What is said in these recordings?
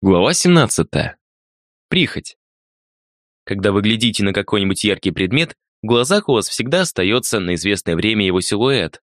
Глава 17. Прихоть. Когда вы глядите на какой-нибудь яркий предмет, в глазах у вас всегда остается на известное время его силуэт.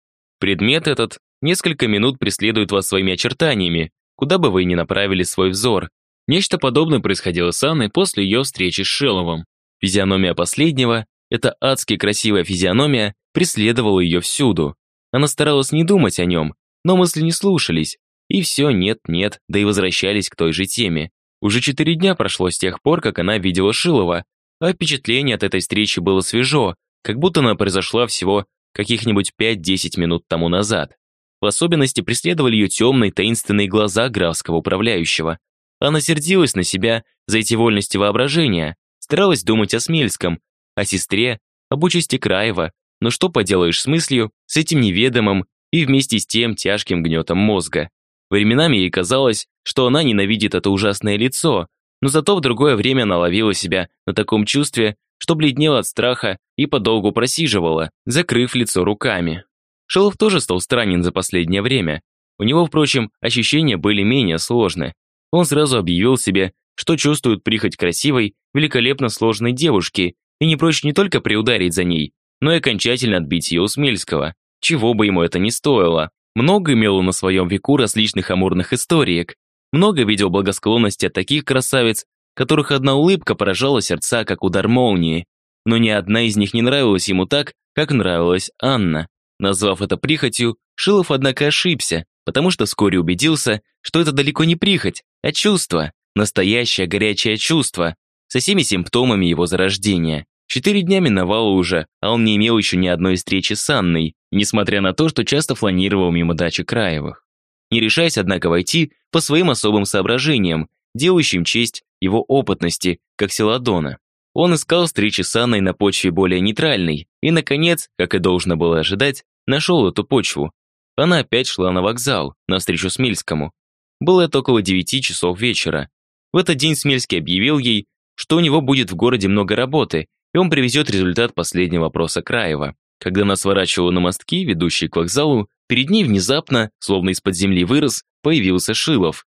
Предмет этот несколько минут преследует вас своими очертаниями, куда бы вы ни направили свой взор. Нечто подобное происходило с Анной после ее встречи с Шеловым. Физиономия последнего, эта адски красивая физиономия, преследовала ее всюду. Она старалась не думать о нем, но мысли не слушались, и все нет-нет, да и возвращались к той же теме. Уже четыре дня прошло с тех пор, как она видела Шилова, а впечатление от этой встречи было свежо, как будто она произошла всего каких-нибудь 5-10 минут тому назад. В особенности преследовали ее темные таинственные глаза графского управляющего. Она сердилась на себя за эти вольности воображения, старалась думать о Смельском, о сестре, об участи Краева, но что поделаешь с мыслью, с этим неведомым и вместе с тем тяжким гнетом мозга. Временами ей казалось, что она ненавидит это ужасное лицо, но зато в другое время она ловила себя на таком чувстве, что бледнела от страха и подолгу просиживала, закрыв лицо руками. Шелов тоже стал странен за последнее время. У него, впрочем, ощущения были менее сложны. Он сразу объявил себе, что чувствует прихоть красивой, великолепно сложной девушки и не прочь не только приударить за ней, но и окончательно отбить ее у Смельского, чего бы ему это ни стоило. Много имел на своем веку различных амурных историек, много видел благосклонности от таких красавиц, которых одна улыбка поражала сердца, как удар молнии. Но ни одна из них не нравилась ему так, как нравилась Анна. Назвав это прихотью, Шилов, однако, ошибся, потому что вскоре убедился, что это далеко не прихоть, а чувство, настоящее горячее чувство, со всеми симптомами его зарождения. Четыре дня миновало уже, а он не имел еще ни одной встречи с Анной, несмотря на то, что часто фланировал мимо дачи Краевых. Не решаясь, однако, войти по своим особым соображениям, делающим честь его опытности, как Селадона. Он искал встречи с Анной на почве более нейтральной, и, наконец, как и должно было ожидать, нашел эту почву. Она опять шла на вокзал, навстречу Смельскому. Было это около девяти часов вечера. В этот день Смельский объявил ей, что у него будет в городе много работы, и он привезет результат последнего вопроса Краева. Когда она сворачивала на мостки, ведущие к вокзалу, перед ней внезапно, словно из-под земли вырос, появился Шилов.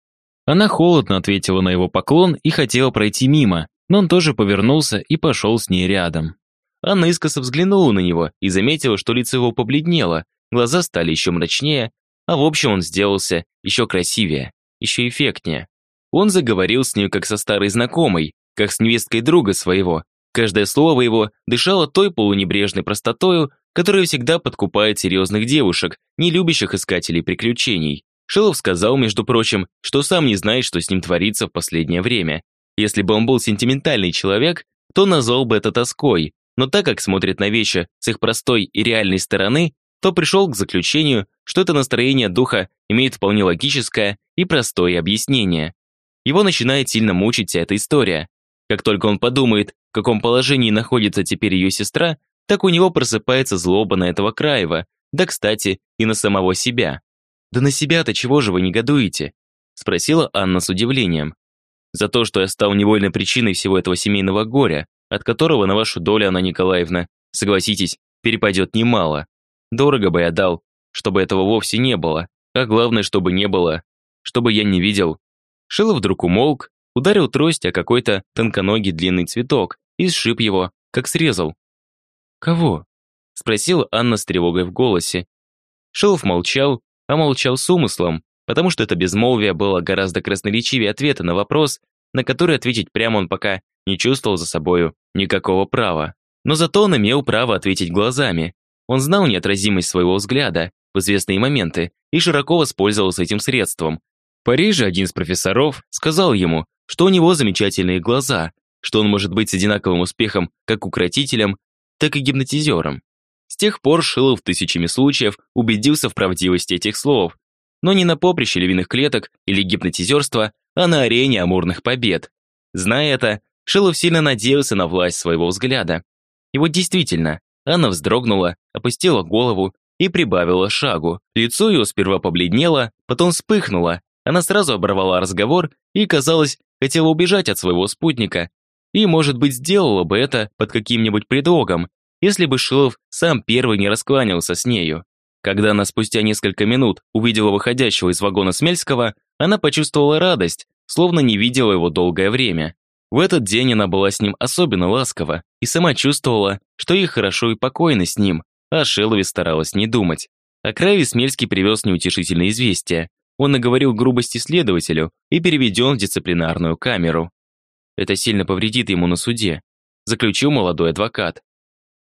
Она холодно ответила на его поклон и хотела пройти мимо, но он тоже повернулся и пошел с ней рядом. Анна искоса взглянула на него и заметила, что лицо его побледнело, глаза стали еще мрачнее, а в общем он сделался еще красивее, еще эффектнее. Он заговорил с ней как со старой знакомой, как с невесткой друга своего, Каждое слово его дышало той полунебрежной простотою, которая всегда подкупает серьезных девушек, не любящих искателей приключений. Шилов сказал, между прочим, что сам не знает, что с ним творится в последнее время. Если бы он был сентиментальный человек, то назвал бы это тоской, но так как смотрит на вещи с их простой и реальной стороны, то пришел к заключению, что это настроение духа имеет вполне логическое и простое объяснение. Его начинает сильно мучить вся эта история. Как только он подумает, в каком положении находится теперь ее сестра, так у него просыпается злоба на этого Краева, да, кстати, и на самого себя. «Да на себя-то чего же вы негодуете?» спросила Анна с удивлением. «За то, что я стал невольной причиной всего этого семейного горя, от которого на вашу долю, Анна Николаевна, согласитесь, перепадет немало. Дорого бы я дал, чтобы этого вовсе не было, а главное, чтобы не было, чтобы я не видел». Шилов вдруг умолк, ударил трость о какой-то тонконогий длинный цветок и сшиб его, как срезал. «Кого?» – спросила Анна с тревогой в голосе. Шилов молчал, а молчал с умыслом, потому что это безмолвие было гораздо красноречивее ответа на вопрос, на который ответить прямо он пока не чувствовал за собою никакого права. Но зато он имел право ответить глазами. Он знал неотразимость своего взгляда в известные моменты и широко воспользовался этим средством. В Париже один из профессоров сказал ему, что у него замечательные глаза, что он может быть с одинаковым успехом как укротителем, так и гипнотизером. С тех пор Шилов тысячами случаев убедился в правдивости этих слов, но не на поприще львиных клеток или гипнотизерства, а на арене амурных побед. Зная это, Шилов сильно надеялся на власть своего взгляда. И вот действительно, Анна вздрогнула, опустила голову и прибавила шагу. Лицо ее сперва побледнело, потом вспыхнуло. Она сразу оборвала разговор и, казалось, хотела убежать от своего спутника, и, может быть, сделала бы это под каким-нибудь предлогом, если бы Шилов сам первый не раскланялся с нею. Когда она спустя несколько минут увидела выходящего из вагона Смельского, она почувствовала радость, словно не видела его долгое время. В этот день она была с ним особенно ласкова и сама чувствовала, что ей хорошо и покойно с ним, а о Шилове старалась не думать. А Краеве Смельский привез неутешительное известие. Он наговорил грубости следователю и переведен в дисциплинарную камеру. Это сильно повредит ему на суде, заключил молодой адвокат.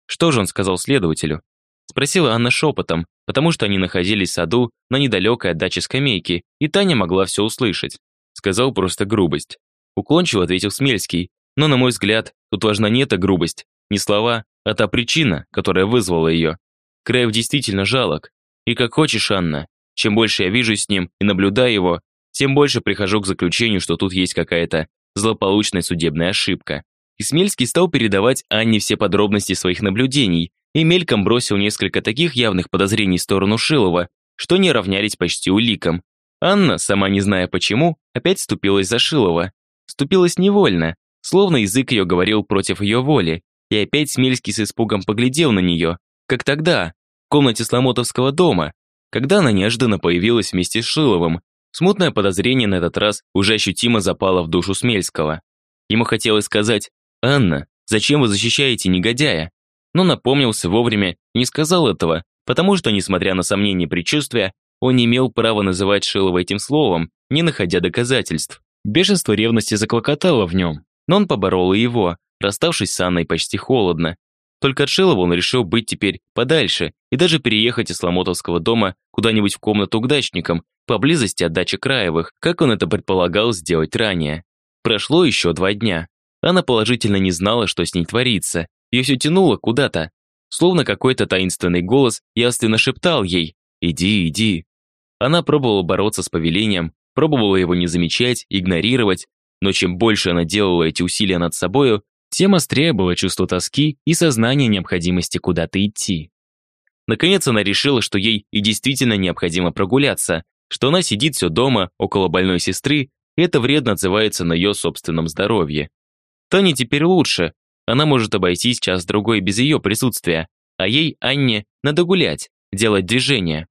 Что же он сказал следователю? Спросила Анна шепотом, потому что они находились в саду на недалекой от дачи скамейки, и Таня могла все услышать. Сказал просто грубость. Уклончиво ответил Смельский, но, на мой взгляд, тут важна не эта грубость, не слова, а та причина, которая вызвала ее. Краев действительно жалок. И как хочешь, Анна, чем больше я вижу с ним и наблюдаю его, тем больше прихожу к заключению, что тут есть какая-то злополучная судебная ошибка. И Смельский стал передавать Анне все подробности своих наблюдений и мельком бросил несколько таких явных подозрений в сторону Шилова, что не равнялись почти уликам. Анна, сама не зная почему, опять вступилась за Шилова. Вступилась невольно, словно язык ее говорил против ее воли, и опять Смельский с испугом поглядел на нее, как тогда, в комнате Сломотовского дома, когда она неожиданно появилась вместе с Шиловым. Смутное подозрение на этот раз уже ощутимо запало в душу Смельского. Ему хотелось сказать «Анна, зачем вы защищаете негодяя?» Но напомнился вовремя не сказал этого, потому что, несмотря на сомнения и предчувствия, он не имел права называть Шилова этим словом, не находя доказательств. Бешенство ревности заклокотало в нем, но он поборол и его, расставшись с Анной почти холодно. Только от Шилова он решил быть теперь подальше и даже переехать из Ломотовского дома куда-нибудь в комнату к дачникам, поблизости от дачи Краевых, как он это предполагал сделать ранее. Прошло еще два дня. Она положительно не знала, что с ней творится. Ее все тянуло куда-то. Словно какой-то таинственный голос явственно шептал ей «Иди, иди». Она пробовала бороться с повелением, пробовала его не замечать, игнорировать, но чем больше она делала эти усилия над собою, тем острее было чувство тоски и сознание необходимости куда-то идти. Наконец она решила, что ей и действительно необходимо прогуляться, что она сидит все дома, около больной сестры, и это вредно отзывается на ее собственном здоровье. Тане теперь лучше, она может обойтись час-другой без ее присутствия, а ей, Анне, надо гулять, делать движения.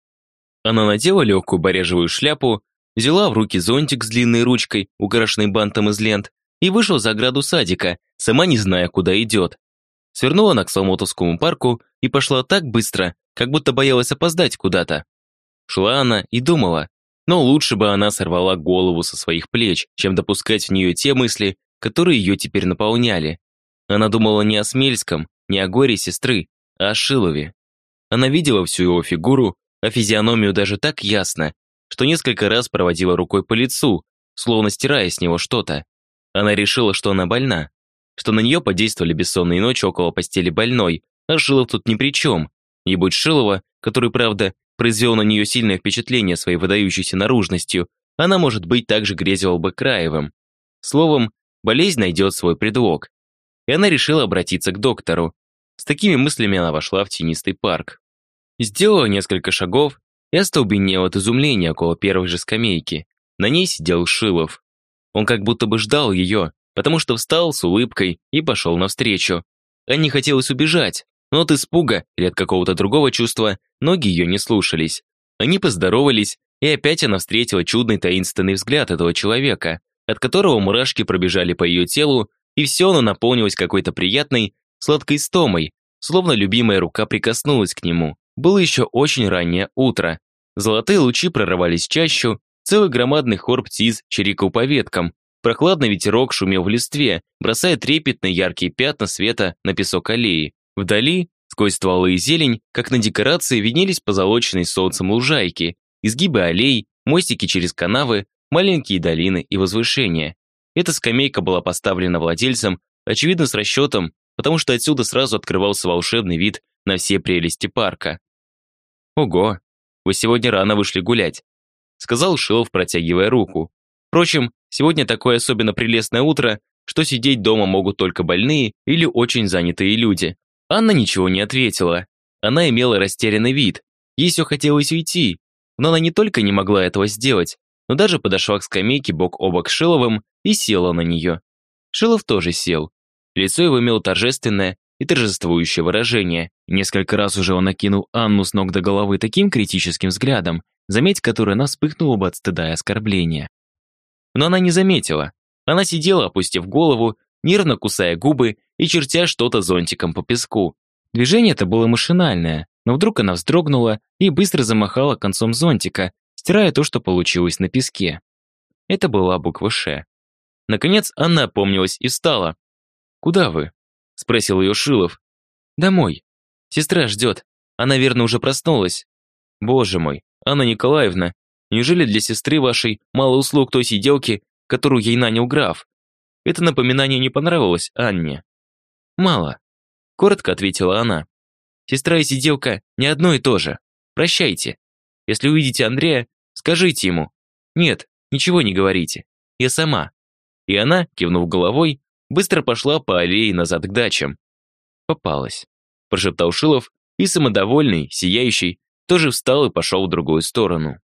Она надела легкую барежевую шляпу, взяла в руки зонтик с длинной ручкой, украшенный бантом из лент, и вышел за ограду садика, сама не зная, куда идет. Свернула она к Салмотовскому парку и пошла так быстро, как будто боялась опоздать куда-то. Шла она и думала, но лучше бы она сорвала голову со своих плеч, чем допускать в нее те мысли, которые ее теперь наполняли. Она думала не о Смельском, не о горе сестры, а о Шилове. Она видела всю его фигуру, а физиономию даже так ясно, что несколько раз проводила рукой по лицу, словно стирая с него что-то. Она решила, что она больна, что на нее подействовали бессонные ночи около постели больной, а Шилов тут ни при чем. И будь Шилова, который, правда, произвел на нее сильное впечатление своей выдающейся наружностью, она, может быть, также грезила бы Краевым. Словом, болезнь найдет свой предлог. И она решила обратиться к доктору. С такими мыслями она вошла в тенистый парк. Сделала несколько шагов и остолбенел от изумления около первой же скамейки. На ней сидел Шилов. Он как будто бы ждал ее, потому что встал с улыбкой и пошел навстречу. Анне хотелось убежать, но от испуга или от какого-то другого чувства ноги ее не слушались. Они поздоровались, и опять она встретила чудный таинственный взгляд этого человека, от которого мурашки пробежали по ее телу, и все оно наполнилось какой-то приятной, сладкой стомой, словно любимая рука прикоснулась к нему. Было еще очень раннее утро. Золотые лучи прорывались чащу, целый громадный хор птиц чирикал по веткам, прохладный ветерок шумел в листве, бросая трепетные яркие пятна света на песок аллеи. Вдали, сквозь стволы и зелень, как на декорации, виднелись позолоченные солнцем лужайки, изгибы аллей, мостики через канавы, маленькие долины и возвышения. Эта скамейка была поставлена владельцем, очевидно с расчетом, потому что отсюда сразу открывался волшебный вид на все прелести парка. «Ого, вы сегодня рано вышли гулять», сказал Шилов, протягивая руку. Впрочем, сегодня такое особенно прелестное утро, что сидеть дома могут только больные или очень занятые люди. Анна ничего не ответила. Она имела растерянный вид. Ей все хотелось уйти, но она не только не могла этого сделать, но даже подошла к скамейке бок о бок с Шиловым и села на нее. Шилов тоже сел. Лицо его имело торжественное и торжествующее выражение. Несколько раз уже он окинул Анну с ног до головы таким критическим взглядом, заметь который она вспыхнула бы от стыда и оскорбления. но она не заметила. Она сидела, опустив голову, нервно кусая губы и чертя что-то зонтиком по песку. Движение это было машинальное, но вдруг она вздрогнула и быстро замахала концом зонтика, стирая то, что получилось на песке. Это была буква «Ш». Наконец она опомнилась и встала. «Куда вы?» – спросил ее Шилов. «Домой. Сестра ждет. Она, верно, уже проснулась». «Боже мой, Анна Николаевна, неужели для сестры вашей мало услуг той сиделки, которую ей нанял граф?» Это напоминание не понравилось Анне. «Мало», – коротко ответила она. «Сестра и сиделка не одно и то же. Прощайте. Если увидите Андрея, скажите ему. Нет, ничего не говорите. Я сама». И она, кивнув головой, быстро пошла по аллее назад к дачам. «Попалась», – прошептал Шилов, и самодовольный, сияющий, тоже встал и пошел в другую сторону.